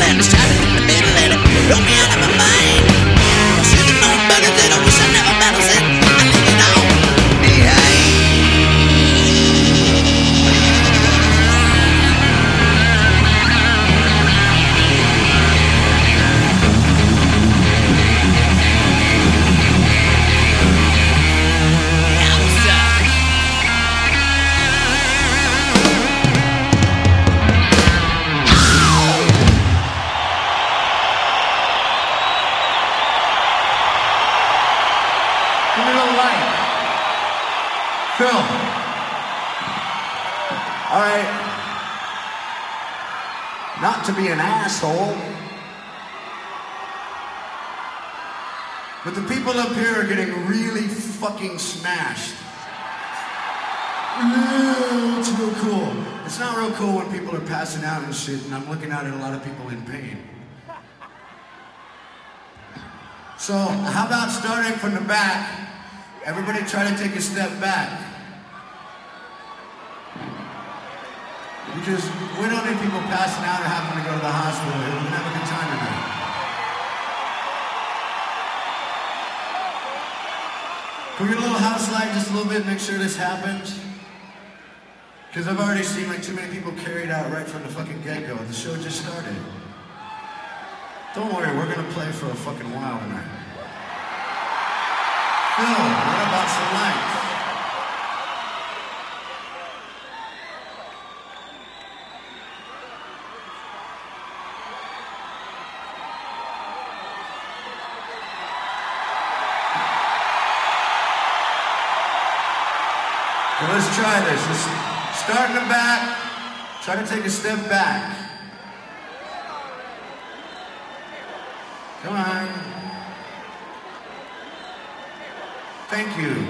middle and it's stabbing in the middle and it help me out All right. Not to be an asshole. But the people up here are getting really fucking smashed. It's real cool. It's not real cool when people are passing out and shit, and I'm looking out at a lot of people in pain. So, how about starting from the back? Everybody try to take a step back. Because we don't need people passing out or having to go to the hospital. We're gonna have a good time tonight. Can we get a little house light just a little bit, make sure this happens? Because I've already seen like too many people carried out right from the fucking get-go. The show just started. Don't worry, we're gonna play for a fucking while tonight. Phil, what about some lights? So let's try this. Let's start in the back. Try to take a step back. Come on. Thank you.